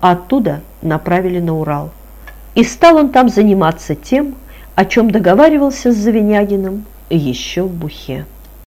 а оттуда направили на Урал. И стал он там заниматься тем, о чем договаривался с Завинягиным еще в Бухе.